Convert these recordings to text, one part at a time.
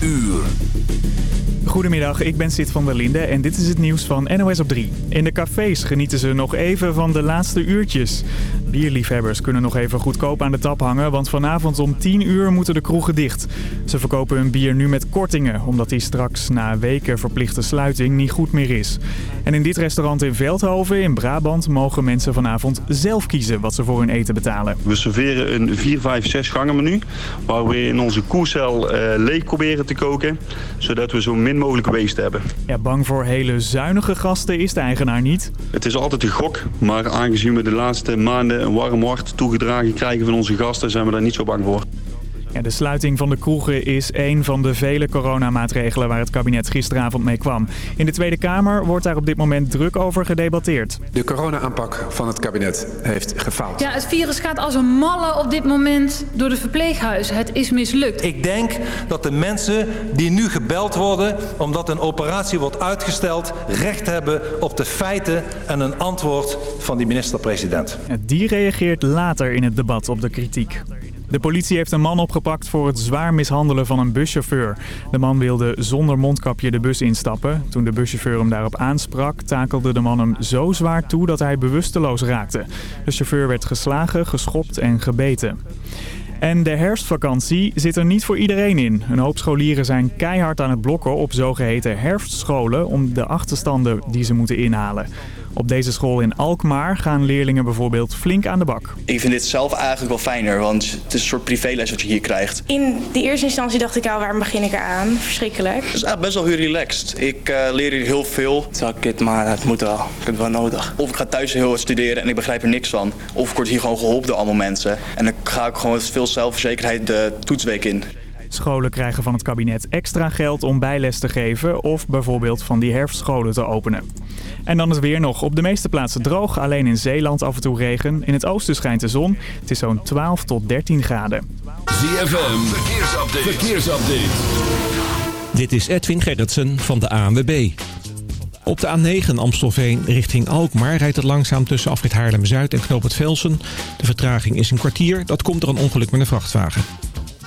uur. Goedemiddag, ik ben Sid van der Linde en dit is het nieuws van NOS op 3. In de cafés genieten ze nog even van de laatste uurtjes. Bierliefhebbers kunnen nog even goedkoop aan de tap hangen, want vanavond om 10 uur moeten de kroegen dicht. Ze verkopen hun bier nu met kortingen, omdat die straks na weken verplichte sluiting niet goed meer is. En in dit restaurant in Veldhoven in Brabant mogen mensen vanavond zelf kiezen wat ze voor hun eten betalen. We serveren een 4, 5, 6 gangen menu, waar we in onze koercel uh, leeg proberen te koken, zodat we zo min mogelijk waste hebben. Ja, bang voor hele zuinige gasten is de eigenaar niet. Het is altijd een gok, maar aangezien we de laatste maanden een warm hart toegedragen krijgen van onze gasten, zijn we daar niet zo bang voor. Ja, de sluiting van de kroegen is een van de vele coronamaatregelen waar het kabinet gisteravond mee kwam. In de Tweede Kamer wordt daar op dit moment druk over gedebatteerd. De corona-aanpak van het kabinet heeft gefaald. Ja, het virus gaat als een malle op dit moment door de verpleeghuizen. Het is mislukt. Ik denk dat de mensen die nu gebeld worden omdat een operatie wordt uitgesteld... recht hebben op de feiten en een antwoord van die minister-president. Die reageert later in het debat op de kritiek. De politie heeft een man opgepakt voor het zwaar mishandelen van een buschauffeur. De man wilde zonder mondkapje de bus instappen. Toen de buschauffeur hem daarop aansprak, takelde de man hem zo zwaar toe dat hij bewusteloos raakte. De chauffeur werd geslagen, geschopt en gebeten. En de herfstvakantie zit er niet voor iedereen in. Een hoop scholieren zijn keihard aan het blokken op zogeheten herfstscholen om de achterstanden die ze moeten inhalen. Op deze school in Alkmaar gaan leerlingen bijvoorbeeld flink aan de bak. Ik vind dit zelf eigenlijk wel fijner, want het is een soort privéles wat je hier krijgt. In de eerste instantie dacht ik al, waarom begin ik eraan? Verschrikkelijk. Het is eigenlijk best wel heel relaxed. Ik uh, leer hier heel veel. Zak het, maar het moet wel. Ik heb het wel nodig. Of ik ga thuis heel wat studeren en ik begrijp er niks van. Of ik word hier gewoon geholpen door allemaal mensen. En dan ga ik gewoon met veel zelfverzekerheid de toetsweek in. Scholen krijgen van het kabinet extra geld om bijles te geven of bijvoorbeeld van die herfstscholen te openen. En dan het weer nog. Op de meeste plaatsen droog, alleen in Zeeland af en toe regen. In het oosten schijnt de zon. Het is zo'n 12 tot 13 graden. ZFM, verkeersupdate. verkeersupdate. Dit is Edwin Gerritsen van de ANWB. Op de A9 Amstelveen richting Alkmaar rijdt het langzaam tussen afrit Haarlem-Zuid en Knoop het Velsen. De vertraging is een kwartier, dat komt door een ongeluk met een vrachtwagen.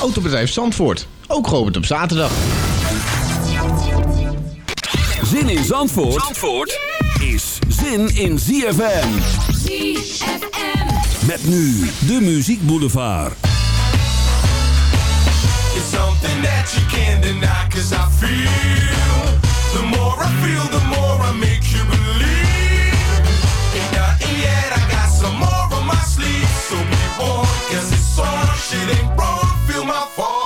Autobedrijf Zandvoort, ook geopend op zaterdag. Zin in Zandvoort, Zandvoort is zin in ZFM. ZFM. Met nu de Muziek Boulevard. It's something that you can't deny cause I feel The more I feel, the more I make you believe Ain't nothing yet, I got some more on my sleeve So be warned, cause it's on, shit ain't wrong, my fall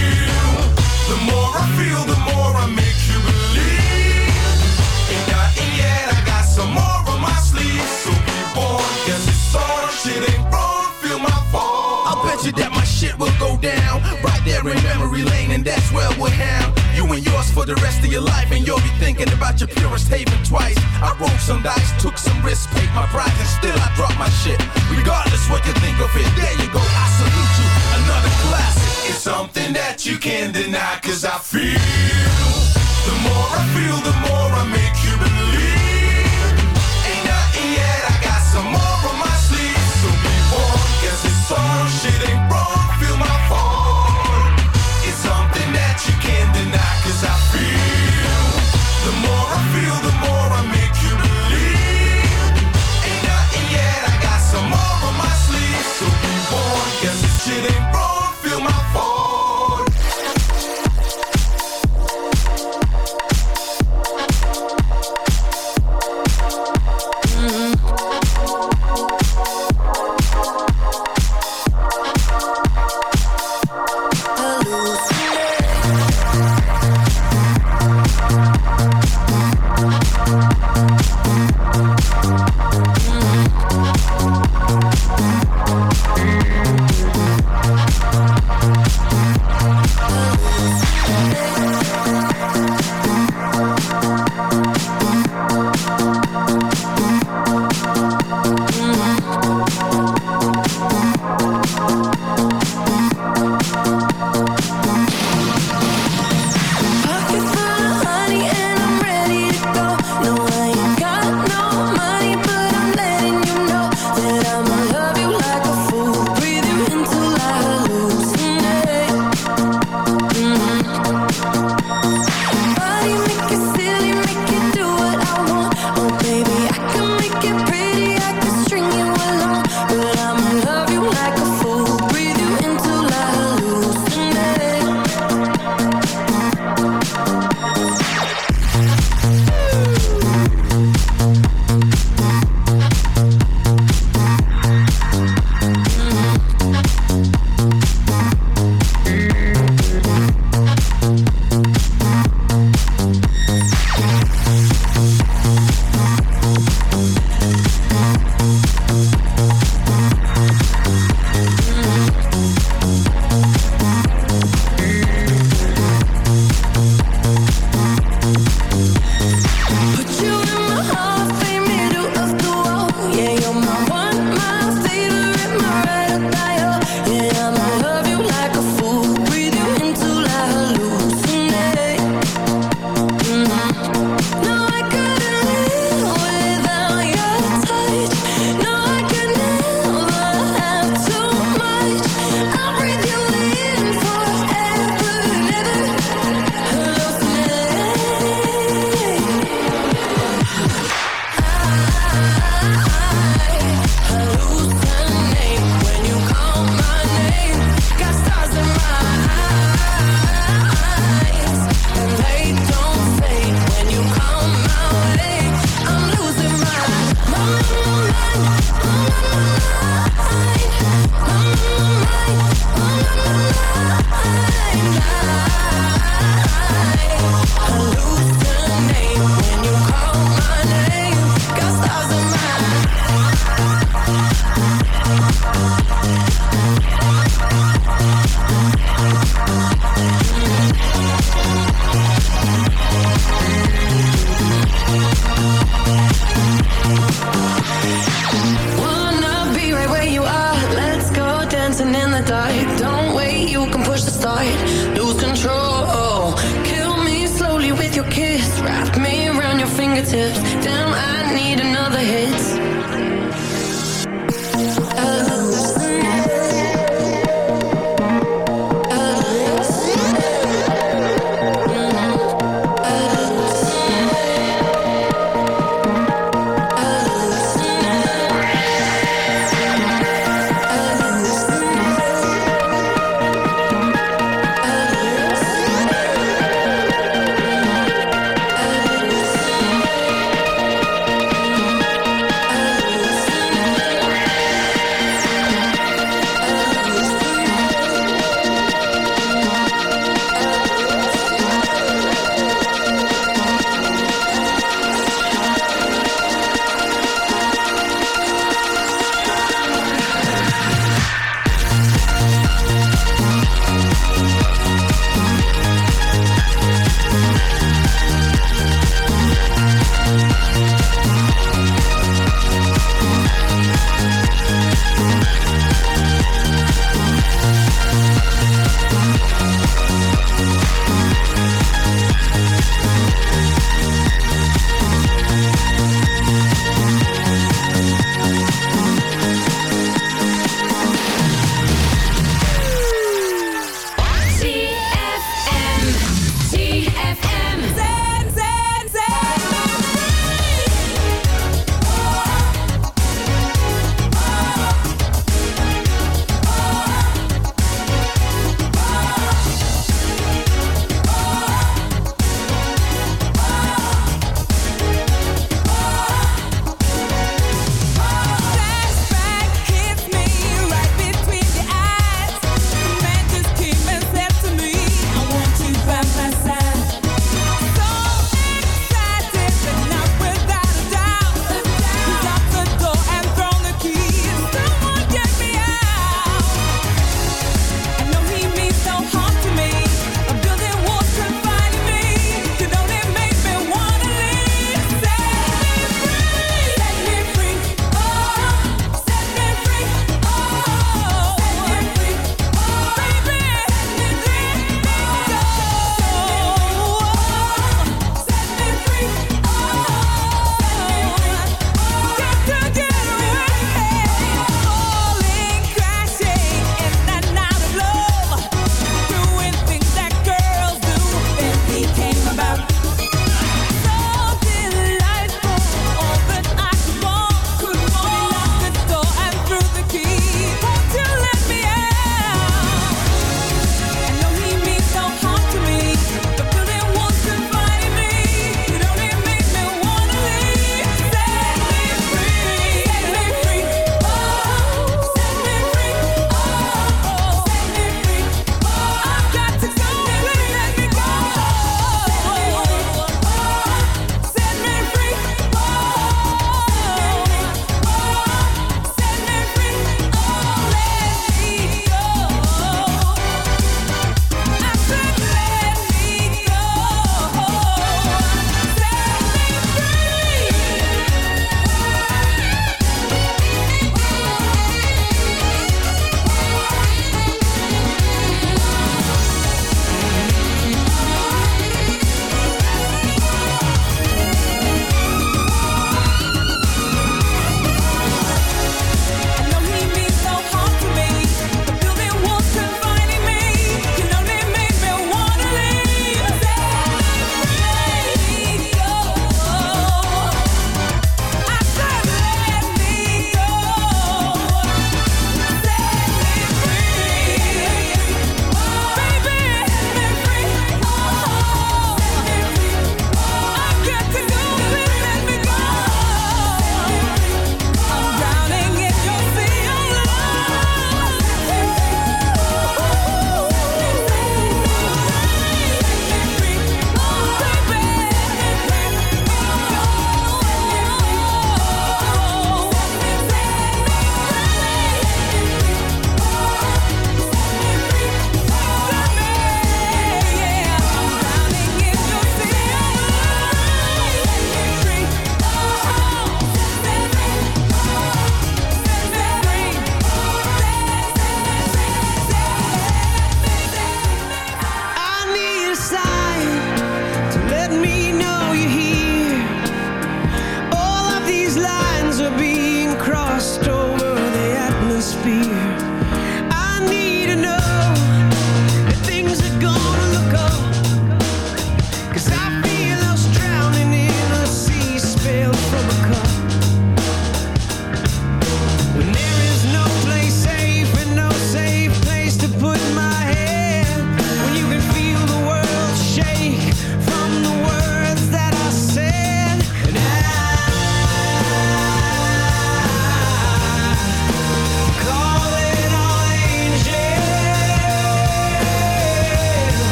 That my shit will go down. Right there in memory lane, and that's where we'll have you and yours for the rest of your life. And you'll be thinking about your purest haven twice. I rolled some dice, took some risks, paid my price, and still I dropped my shit. Regardless what you think of it, there you go. I salute you. Another classic. It's something that you can't deny, cause I feel. The more I feel, the more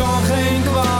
kan geen kwaad.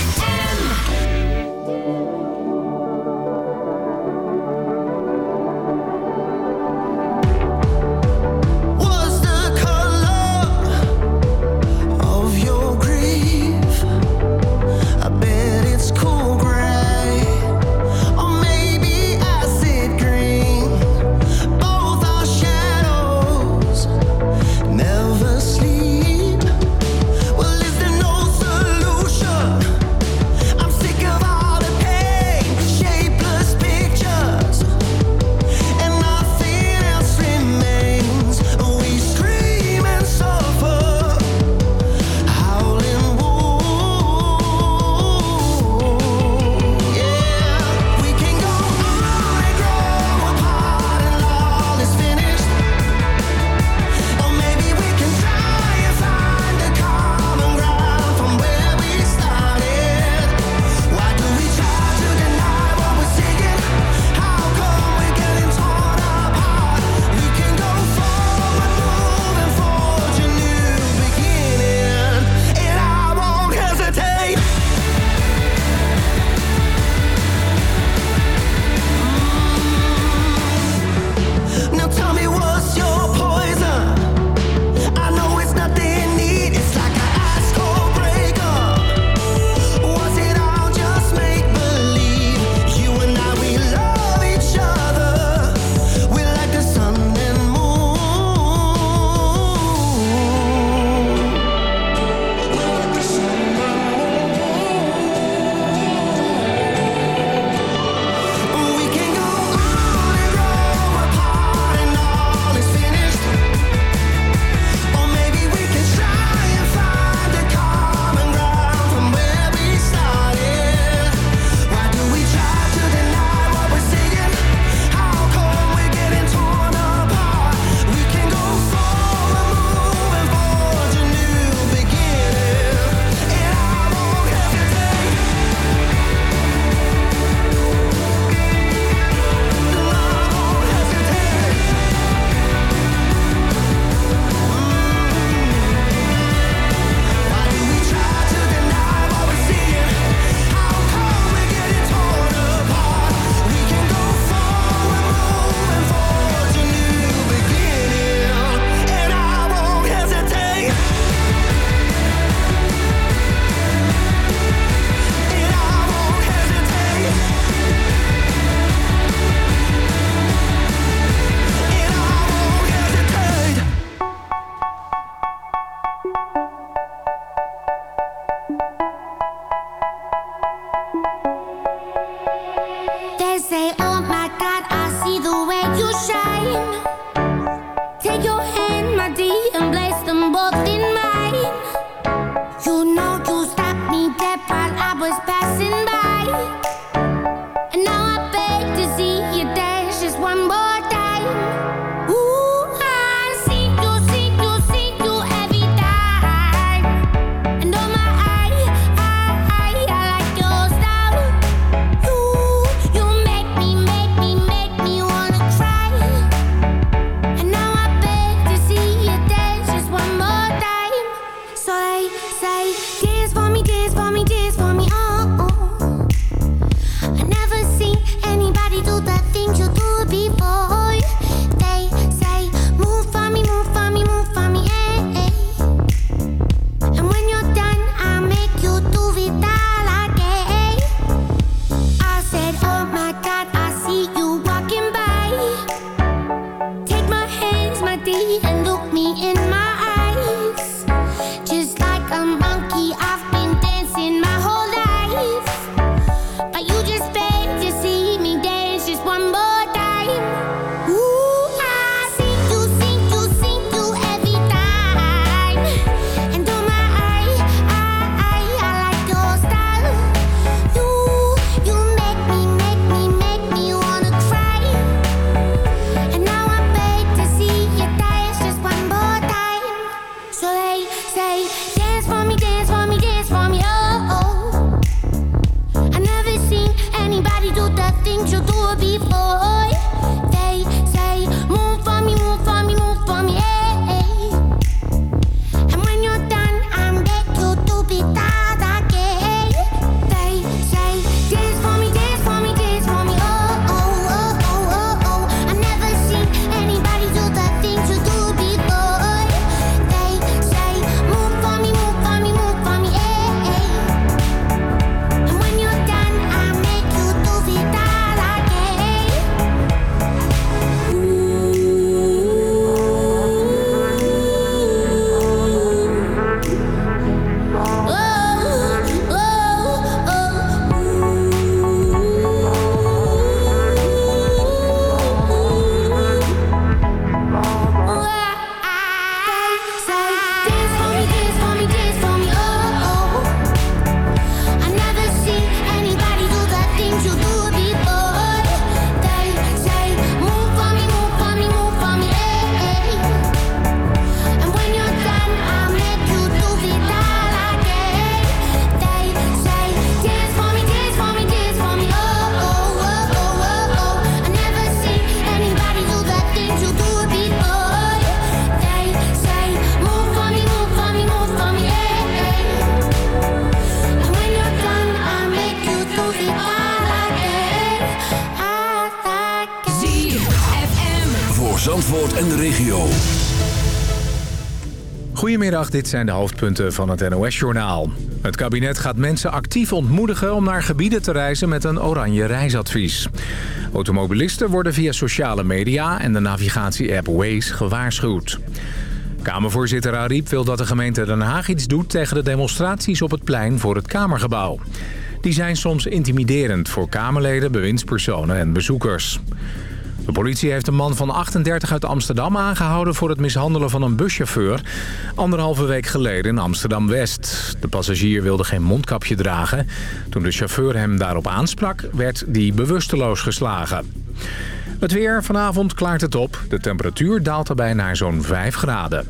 dit zijn de hoofdpunten van het NOS-journaal. Het kabinet gaat mensen actief ontmoedigen om naar gebieden te reizen met een oranje reisadvies. Automobilisten worden via sociale media en de navigatie-app Waze gewaarschuwd. Kamervoorzitter Ariep wil dat de gemeente Den Haag iets doet tegen de demonstraties op het plein voor het Kamergebouw. Die zijn soms intimiderend voor Kamerleden, bewindspersonen en bezoekers. De politie heeft een man van 38 uit Amsterdam aangehouden voor het mishandelen van een buschauffeur. Anderhalve week geleden in Amsterdam-West. De passagier wilde geen mondkapje dragen. Toen de chauffeur hem daarop aansprak, werd die bewusteloos geslagen. Het weer, vanavond klaart het op. De temperatuur daalt daarbij naar zo'n 5 graden.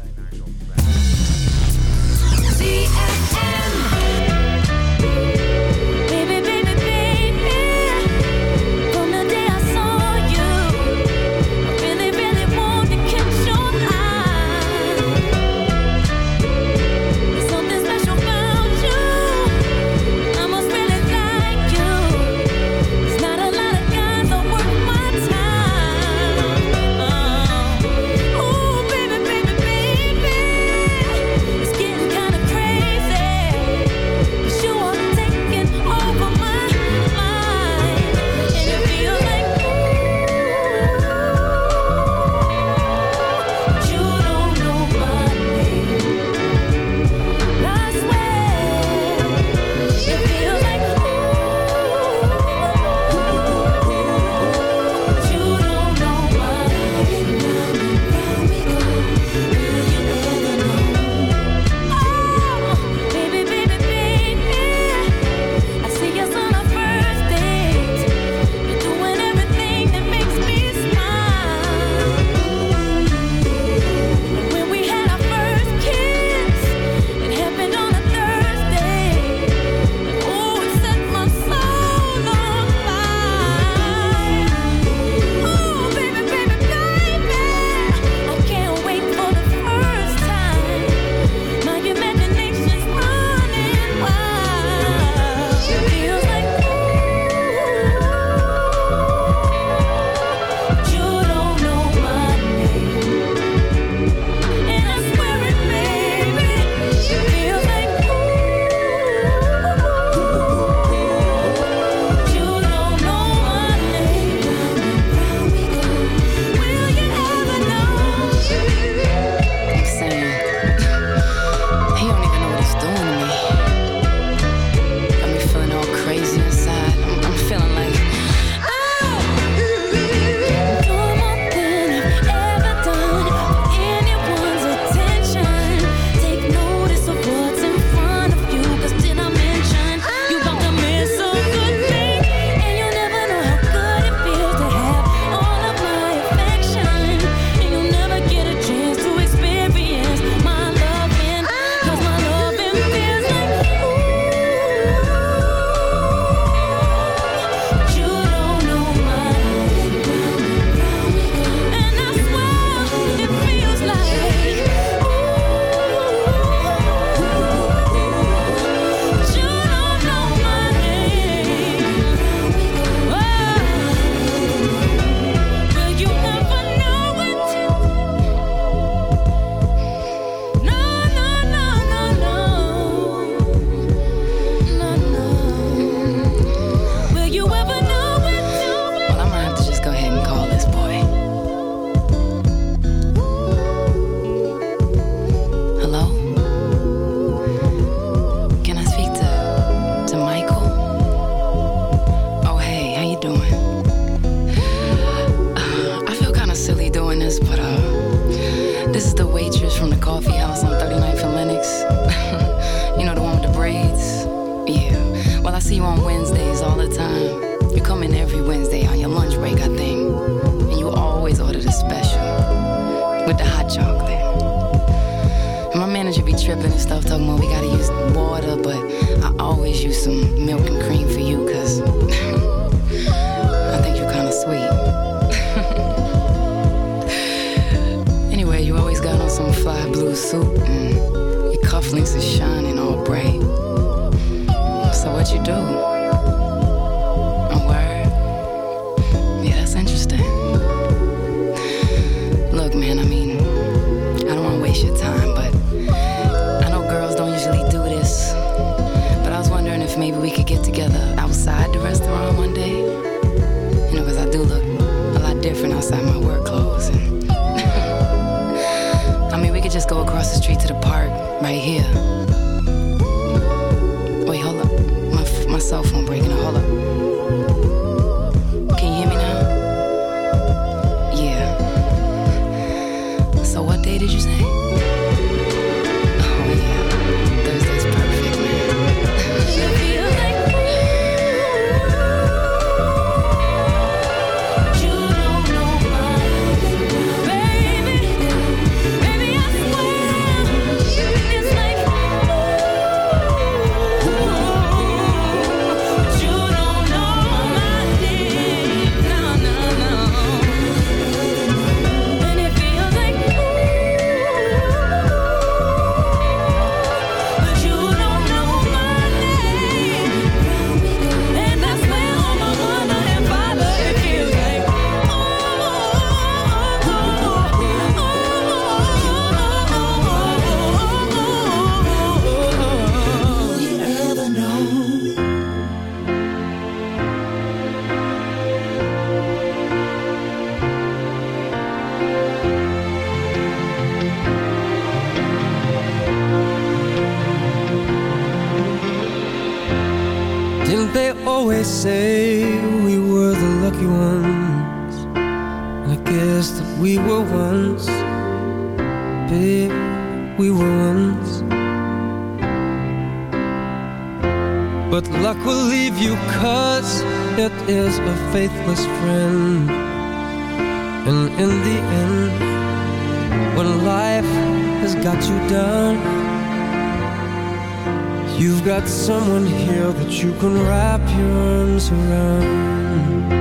you can wrap your arms around.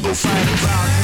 motherfucker.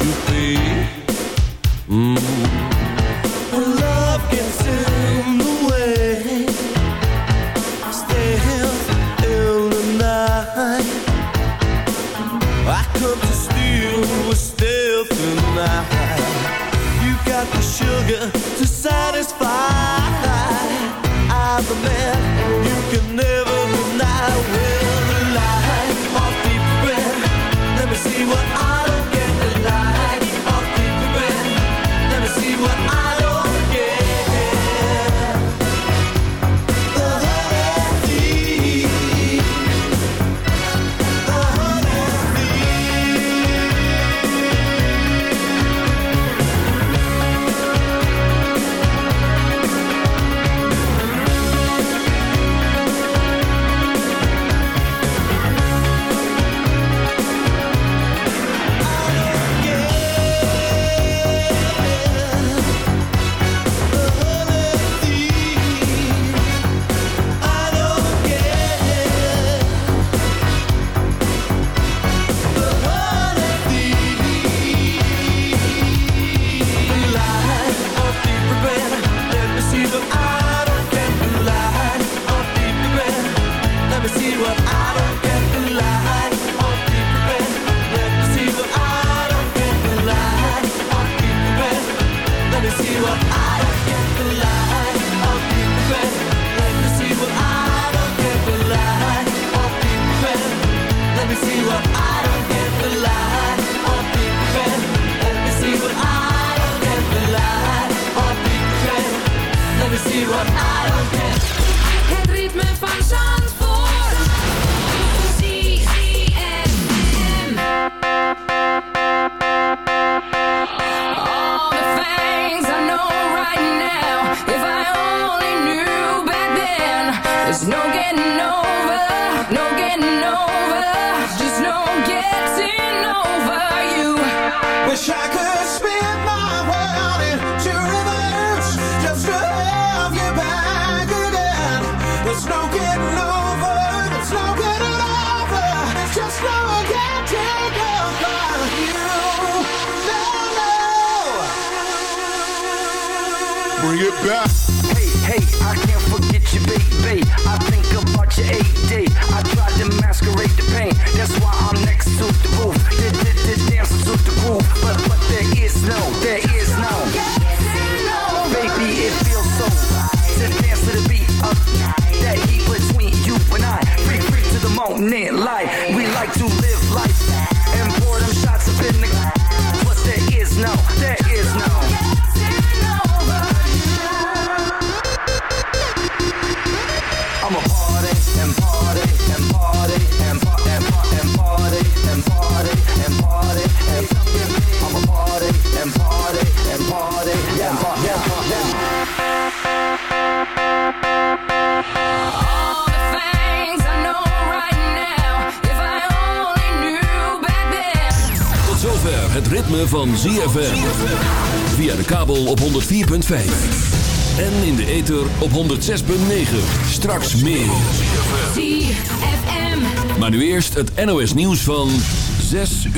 You pay. Mm. 106.9. Straks meer. ZFM. Maar nu eerst het NOS nieuws van 6 uur.